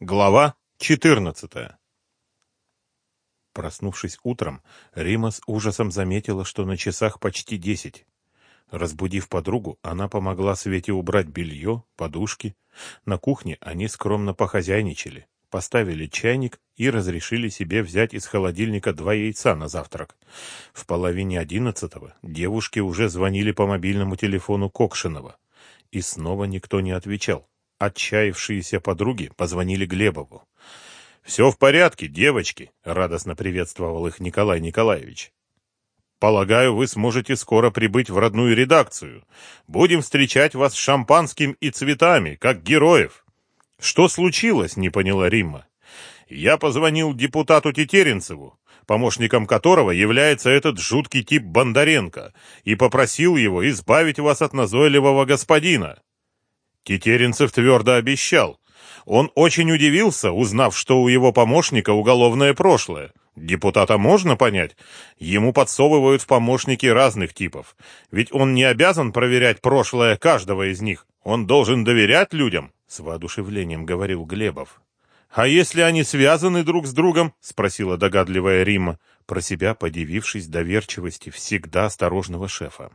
Глава 14 Проснувшись утром, Рима с ужасом заметила, что на часах почти десять. Разбудив подругу, она помогла Свете убрать белье, подушки. На кухне они скромно похозяйничали, поставили чайник и разрешили себе взять из холодильника два яйца на завтрак. В половине одиннадцатого девушки уже звонили по мобильному телефону Кокшинова. И снова никто не отвечал. Отчаявшиеся подруги позвонили Глебову. «Все в порядке, девочки», — радостно приветствовал их Николай Николаевич. «Полагаю, вы сможете скоро прибыть в родную редакцию. Будем встречать вас шампанским и цветами, как героев». «Что случилось?» — не поняла Римма. «Я позвонил депутату Тетеренцеву, помощником которого является этот жуткий тип Бондаренко, и попросил его избавить вас от назойливого господина. Тетеренцев твердо обещал. Он очень удивился, узнав, что у его помощника уголовное прошлое. Депутата можно понять. Ему подсовывают в помощники разных типов. Ведь он не обязан проверять прошлое каждого из них. Он должен доверять людям, — с воодушевлением говорил Глебов. «А если они связаны друг с другом?» — спросила догадливая Рима, про себя подивившись доверчивости всегда осторожного шефа.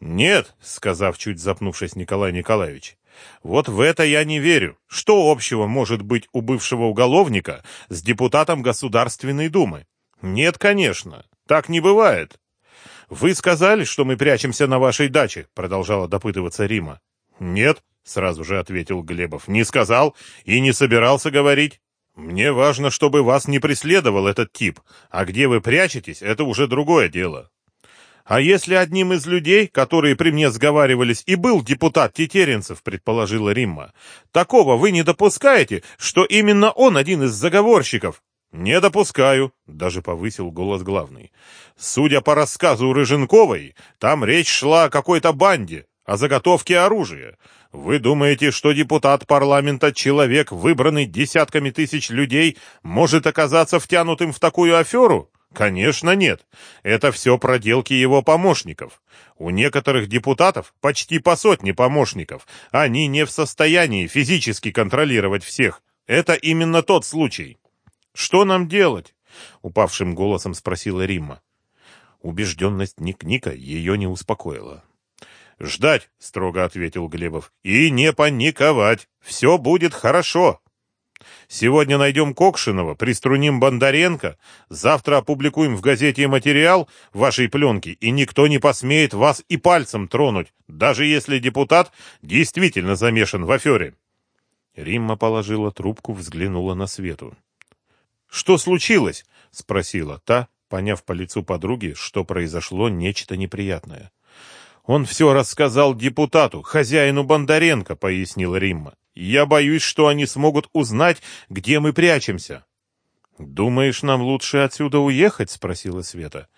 «Нет», — сказав, чуть запнувшись Николай Николаевич, вот в это я не верю. Что общего может быть у бывшего уголовника с депутатом Государственной Думы? Нет, конечно. Так не бывает. Вы сказали, что мы прячемся на вашей даче, продолжала допытываться Рима. Нет, сразу же ответил Глебов. Не сказал и не собирался говорить. Мне важно, чтобы вас не преследовал этот тип, а где вы прячетесь, это уже другое дело. А если одним из людей, которые при мне сговаривались, и был депутат Тетеренцев, предположила Римма, такого вы не допускаете, что именно он один из заговорщиков? Не допускаю, даже повысил голос главный. Судя по рассказу Рыженковой, там речь шла о какой-то банде, о заготовке оружия. Вы думаете, что депутат парламента, человек, выбранный десятками тысяч людей, может оказаться втянутым в такую аферу? Конечно, нет. Это все проделки его помощников. У некоторых депутатов почти по сотне помощников. Они не в состоянии физически контролировать всех. Это именно тот случай. Что нам делать? упавшим голосом спросила Римма. Убежденность Ник-Ника ее не успокоила. «Ждать», — строго ответил Глебов, — «и не паниковать. Все будет хорошо». Сегодня найдем Кокшинова, приструним Бондаренко, завтра опубликуем в газете материал вашей пленки, и никто не посмеет вас и пальцем тронуть, даже если депутат действительно замешан в афере». Римма положила трубку, взглянула на Свету. «Что случилось?» — спросила та, поняв по лицу подруги, что произошло нечто неприятное. «Он все рассказал депутату, хозяину Бондаренко», — пояснила Римма. Я боюсь, что они смогут узнать, где мы прячемся. Думаешь, нам лучше отсюда уехать? спросила Света.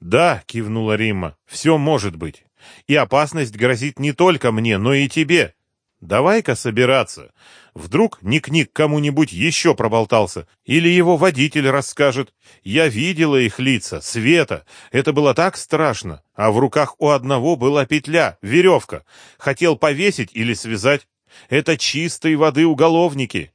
Да, кивнула Римма. Все может быть. И опасность грозит не только мне, но и тебе. Давай-ка собираться. Вдруг Ник-Ник кому-нибудь еще проболтался, или его водитель расскажет. Я видела их лица, Света. Это было так страшно. А в руках у одного была петля, веревка. Хотел повесить или связать. Это чистой воды уголовники.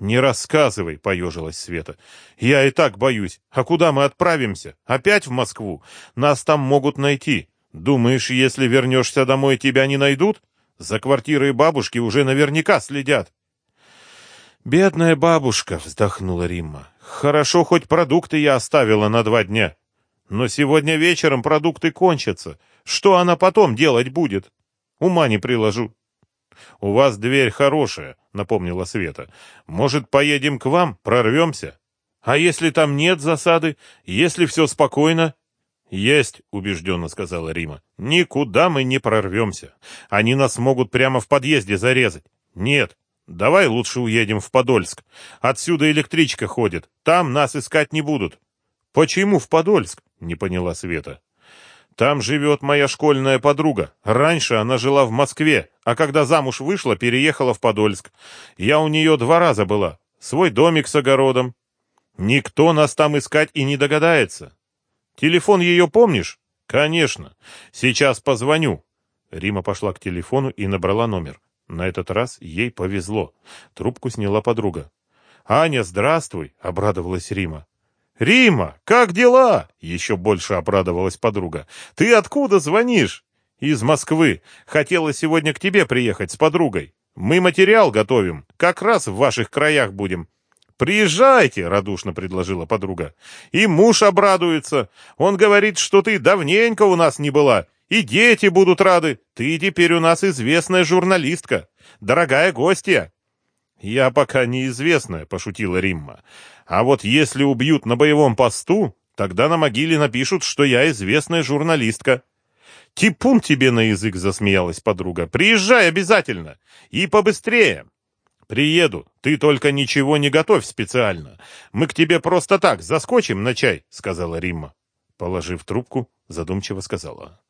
Не рассказывай, поежилась Света. Я и так боюсь. А куда мы отправимся? Опять в Москву? Нас там могут найти. Думаешь, если вернешься домой, тебя не найдут? За квартирой бабушки уже наверняка следят. Бедная бабушка, вздохнула Римма. Хорошо, хоть продукты я оставила на два дня. Но сегодня вечером продукты кончатся. Что она потом делать будет? Ума не приложу. «У вас дверь хорошая», — напомнила Света. «Может, поедем к вам, прорвемся? А если там нет засады? Если все спокойно?» «Есть», — убежденно сказала Рима. «Никуда мы не прорвемся. Они нас могут прямо в подъезде зарезать. Нет, давай лучше уедем в Подольск. Отсюда электричка ходит. Там нас искать не будут». «Почему в Подольск?» — не поняла Света. Там живет моя школьная подруга. Раньше она жила в Москве, а когда замуж вышла, переехала в Подольск. Я у нее два раза была. Свой домик с огородом. Никто нас там искать и не догадается. Телефон ее помнишь? Конечно. Сейчас позвоню. Рима пошла к телефону и набрала номер. На этот раз ей повезло. Трубку сняла подруга. «Аня, здравствуй!» — обрадовалась Рима. «Рима, как дела?» — еще больше обрадовалась подруга. «Ты откуда звонишь?» «Из Москвы. Хотела сегодня к тебе приехать с подругой. Мы материал готовим. Как раз в ваших краях будем». «Приезжайте!» — радушно предложила подруга. «И муж обрадуется. Он говорит, что ты давненько у нас не была. И дети будут рады. Ты теперь у нас известная журналистка. Дорогая гостья». «Я пока неизвестная», — пошутила Римма. «А вот если убьют на боевом посту, тогда на могиле напишут, что я известная журналистка». «Типун тебе на язык!» — засмеялась подруга. «Приезжай обязательно! И побыстрее!» «Приеду. Ты только ничего не готовь специально. Мы к тебе просто так заскочим на чай», — сказала Римма. Положив трубку, задумчиво сказала.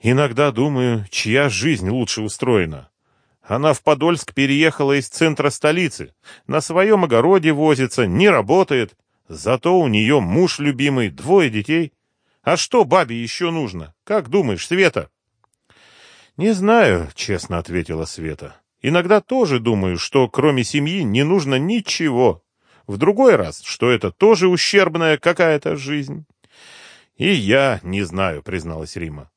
«Иногда думаю, чья жизнь лучше устроена. Она в Подольск переехала из центра столицы, на своем огороде возится, не работает. Зато у нее муж любимый, двое детей. А что бабе еще нужно? Как думаешь, Света? Не знаю, честно ответила Света. Иногда тоже думаю, что кроме семьи не нужно ничего. В другой раз, что это тоже ущербная какая-то жизнь. И я не знаю, призналась Рима.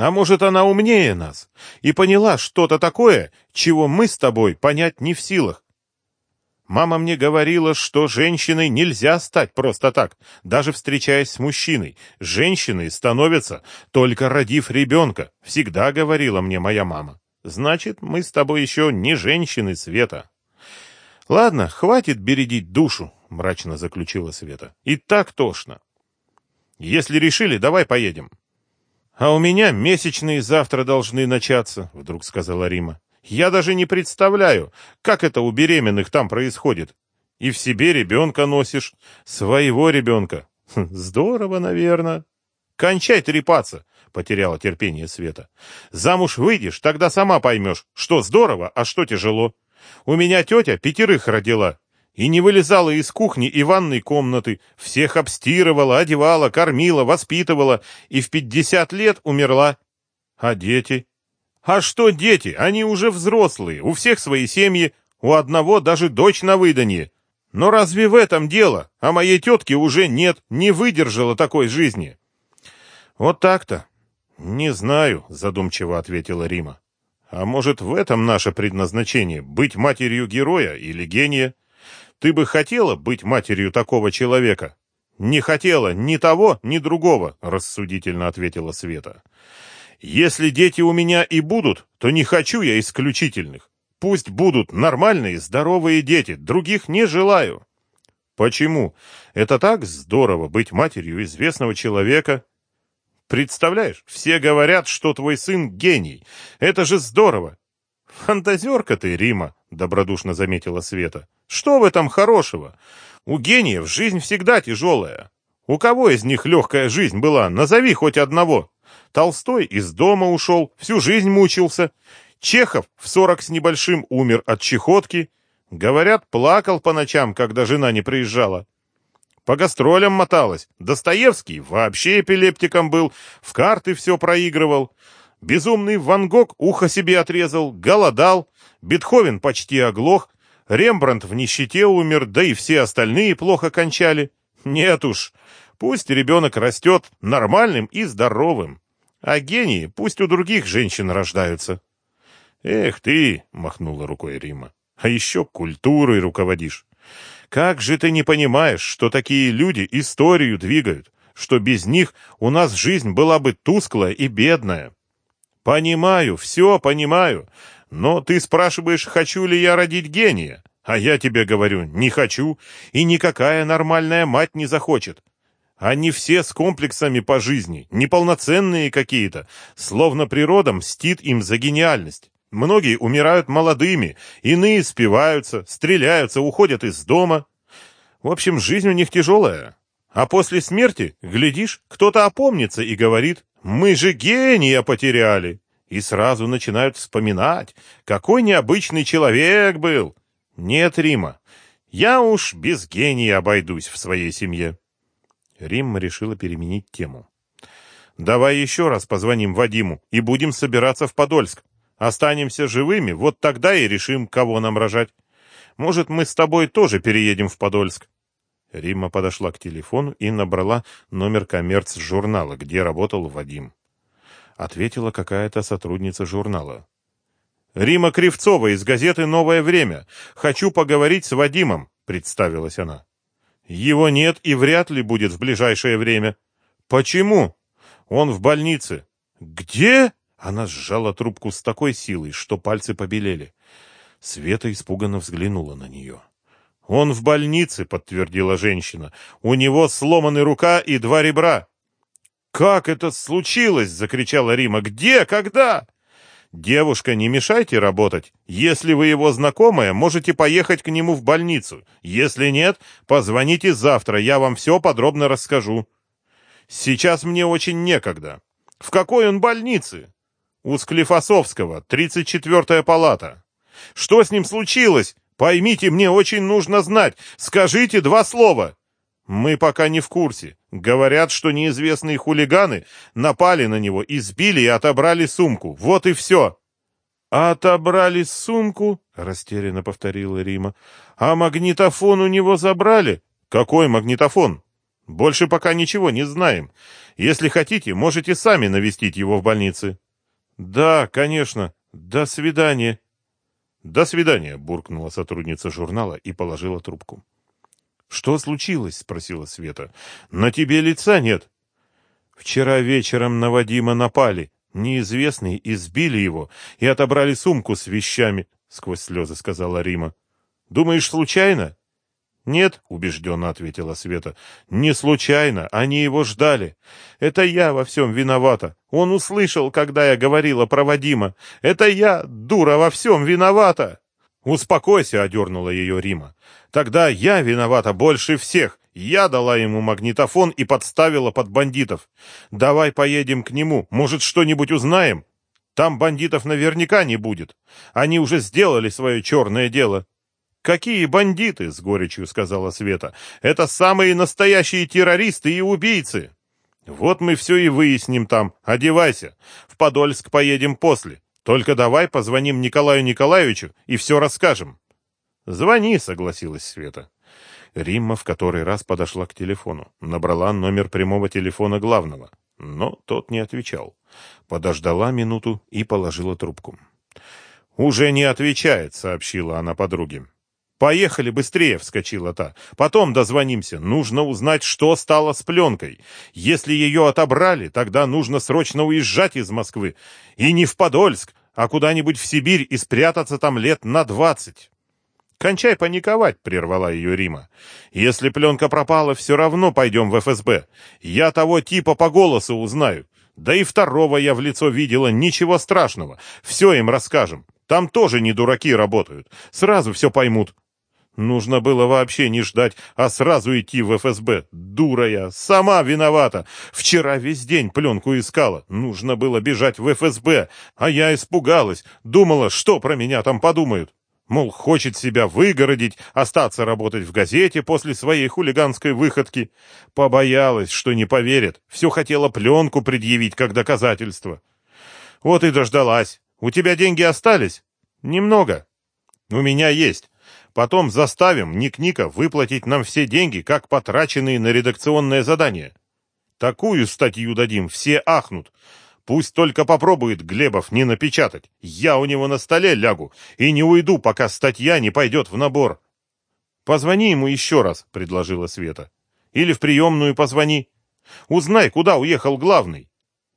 А может, она умнее нас и поняла что-то такое, чего мы с тобой понять не в силах. Мама мне говорила, что женщиной нельзя стать просто так, даже встречаясь с мужчиной. Женщиной становятся, только родив ребенка, всегда говорила мне моя мама. Значит, мы с тобой еще не женщины, Света. Ладно, хватит бередить душу, мрачно заключила Света. И так тошно. Если решили, давай поедем. «А у меня месячные завтра должны начаться», — вдруг сказала Рима. «Я даже не представляю, как это у беременных там происходит. И в себе ребенка носишь, своего ребенка. Хм, здорово, наверное». «Кончай трепаться», — потеряла терпение Света. «Замуж выйдешь, тогда сама поймешь, что здорово, а что тяжело. У меня тетя пятерых родила, и не вылезала из кухни и ванной комнаты, всех обстирывала, одевала, кормила, воспитывала, и в пятьдесят лет умерла. А дети? А что дети? Они уже взрослые, у всех свои семьи, у одного даже дочь на выданье. Но разве в этом дело? А моей тетки уже нет, не выдержала такой жизни. Вот так-то. Не знаю, задумчиво ответила Рима. А может, в этом наше предназначение быть матерью героя или гения? Ты бы хотела быть матерью такого человека? Не хотела ни того, ни другого, рассудительно ответила Света. Если дети у меня и будут, то не хочу я исключительных. Пусть будут нормальные, здоровые дети, других не желаю. Почему? Это так здорово быть матерью известного человека. Представляешь, все говорят, что твой сын гений. Это же здорово. Фантазерка ты, Рима, добродушно заметила Света. Что в этом хорошего? У гениев жизнь всегда тяжелая. У кого из них легкая жизнь была? Назови хоть одного. Толстой из дома ушел, всю жизнь мучился. Чехов в сорок с небольшим умер от чехотки. Говорят, плакал по ночам, когда жена не приезжала. По гастролям моталась. Достоевский вообще эпилептиком был, в карты все проигрывал. Безумный Ван Гог ухо себе отрезал, голодал. Бетховен почти оглох, Рембрандт в нищете умер, да и все остальные плохо кончали. Нет уж, пусть ребенок растет нормальным и здоровым. А гении пусть у других женщин рождаются. Эх ты, махнула рукой Рима, а еще культурой руководишь. Как же ты не понимаешь, что такие люди историю двигают, что без них у нас жизнь была бы тусклая и бедная? Понимаю, все понимаю, но ты спрашиваешь, хочу ли я родить гения, а я тебе говорю, не хочу, и никакая нормальная мать не захочет. Они все с комплексами по жизни, неполноценные какие-то, словно природа мстит им за гениальность. Многие умирают молодыми, иные спиваются, стреляются, уходят из дома. В общем, жизнь у них тяжелая. А после смерти, глядишь, кто-то опомнится и говорит, мы же гения потеряли и сразу начинают вспоминать, какой необычный человек был. Нет, Рима, я уж без гения обойдусь в своей семье. Римма решила переменить тему. Давай еще раз позвоним Вадиму и будем собираться в Подольск. Останемся живыми, вот тогда и решим, кого нам рожать. Может, мы с тобой тоже переедем в Подольск?» Римма подошла к телефону и набрала номер коммерц-журнала, где работал Вадим. Ответила какая-то сотрудница журнала. «Рима Кривцова из газеты «Новое время». Хочу поговорить с Вадимом», — представилась она. «Его нет и вряд ли будет в ближайшее время». «Почему?» «Он в больнице». «Где?» Она сжала трубку с такой силой, что пальцы побелели. Света испуганно взглянула на нее. «Он в больнице», — подтвердила женщина. «У него сломаны рука и два ребра». «Как это случилось?» — закричала Рима. «Где? Когда?» «Девушка, не мешайте работать. Если вы его знакомая, можете поехать к нему в больницу. Если нет, позвоните завтра, я вам все подробно расскажу». «Сейчас мне очень некогда». «В какой он больнице?» «У Склифосовского, 34-я палата». «Что с ним случилось? Поймите, мне очень нужно знать. Скажите два слова». «Мы пока не в курсе. Говорят, что неизвестные хулиганы напали на него, избили и отобрали сумку. Вот и все». «Отобрали сумку?» — растерянно повторила Рима. «А магнитофон у него забрали?» «Какой магнитофон?» «Больше пока ничего не знаем. Если хотите, можете сами навестить его в больнице». «Да, конечно. До свидания». «До свидания», — буркнула сотрудница журнала и положила трубку. «Что случилось?» — спросила Света. «На тебе лица нет». «Вчера вечером на Вадима напали. Неизвестные избили его и отобрали сумку с вещами», — сквозь слезы сказала Рима. «Думаешь, случайно?» «Нет», — убежденно ответила Света, — «не случайно, они его ждали. Это я во всем виновата. Он услышал, когда я говорила про Вадима. Это я, дура, во всем виновата». «Успокойся», — одернула ее Рима. «Тогда я виновата больше всех. Я дала ему магнитофон и подставила под бандитов. Давай поедем к нему, может, что-нибудь узнаем? Там бандитов наверняка не будет. Они уже сделали свое черное дело». «Какие бандиты?» — с горечью сказала Света. «Это самые настоящие террористы и убийцы!» «Вот мы все и выясним там. Одевайся. В Подольск поедем после. Только давай позвоним Николаю Николаевичу и все расскажем». «Звони», — согласилась Света. Римма в который раз подошла к телефону, набрала номер прямого телефона главного, но тот не отвечал. Подождала минуту и положила трубку. «Уже не отвечает», — сообщила она подруге. «Поехали быстрее!» — вскочила та. «Потом дозвонимся. Нужно узнать, что стало с пленкой. Если ее отобрали, тогда нужно срочно уезжать из Москвы. И не в Подольск, а куда-нибудь в Сибирь и спрятаться там лет на двадцать». «Кончай паниковать!» — прервала ее Рима. «Если пленка пропала, все равно пойдем в ФСБ. Я того типа по голосу узнаю. Да и второго я в лицо видела, ничего страшного. Все им расскажем. Там тоже не дураки работают. Сразу все поймут. Нужно было вообще не ждать, а сразу идти в ФСБ. Дура я, сама виновата. Вчера весь день пленку искала. Нужно было бежать в ФСБ, а я испугалась. Думала, что про меня там подумают. Мол, хочет себя выгородить, остаться работать в газете после своей хулиганской выходки. Побоялась, что не поверят. Все хотела пленку предъявить как доказательство. Вот и дождалась. У тебя деньги остались? Немного. У меня есть. Потом заставим Ник-Ника выплатить нам все деньги, как потраченные на редакционное задание. Такую статью дадим, все ахнут. Пусть только попробует Глебов не напечатать. Я у него на столе лягу и не уйду, пока статья не пойдет в набор. Позвони ему еще раз, предложила Света. Или в приемную позвони. Узнай, куда уехал главный.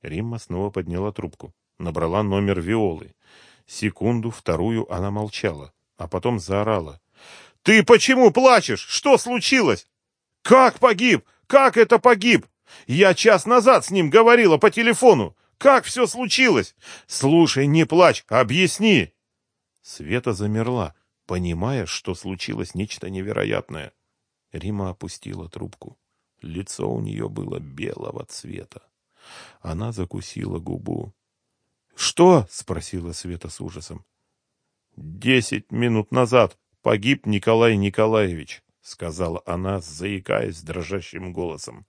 Римма снова подняла трубку, набрала номер Виолы. Секунду, вторую она молчала, а потом заорала. «Ты почему плачешь? Что случилось?» «Как погиб? Как это погиб? Я час назад с ним говорила по телефону. Как все случилось? Слушай, не плачь, объясни!» Света замерла, понимая, что случилось нечто невероятное. Рима опустила трубку. Лицо у нее было белого цвета. Она закусила губу. «Что?» — спросила Света с ужасом. «Десять минут назад погиб Николай Николаевич», — сказала она, заикаясь дрожащим голосом.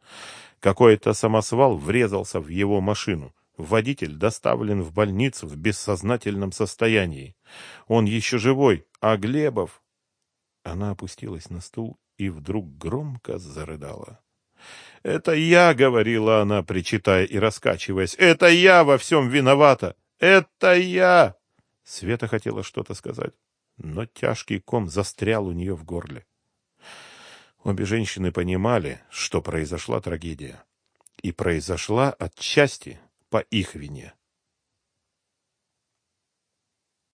Какой-то самосвал врезался в его машину. Водитель доставлен в больницу в бессознательном состоянии. Он еще живой, а Глебов... Она опустилась на стул и вдруг громко зарыдала. «Это я!» — говорила она, причитая и раскачиваясь. «Это я во всем виновата! Это я!» Света хотела что-то сказать, но тяжкий ком застрял у нее в горле. Обе женщины понимали, что произошла трагедия. И произошла отчасти по их вине.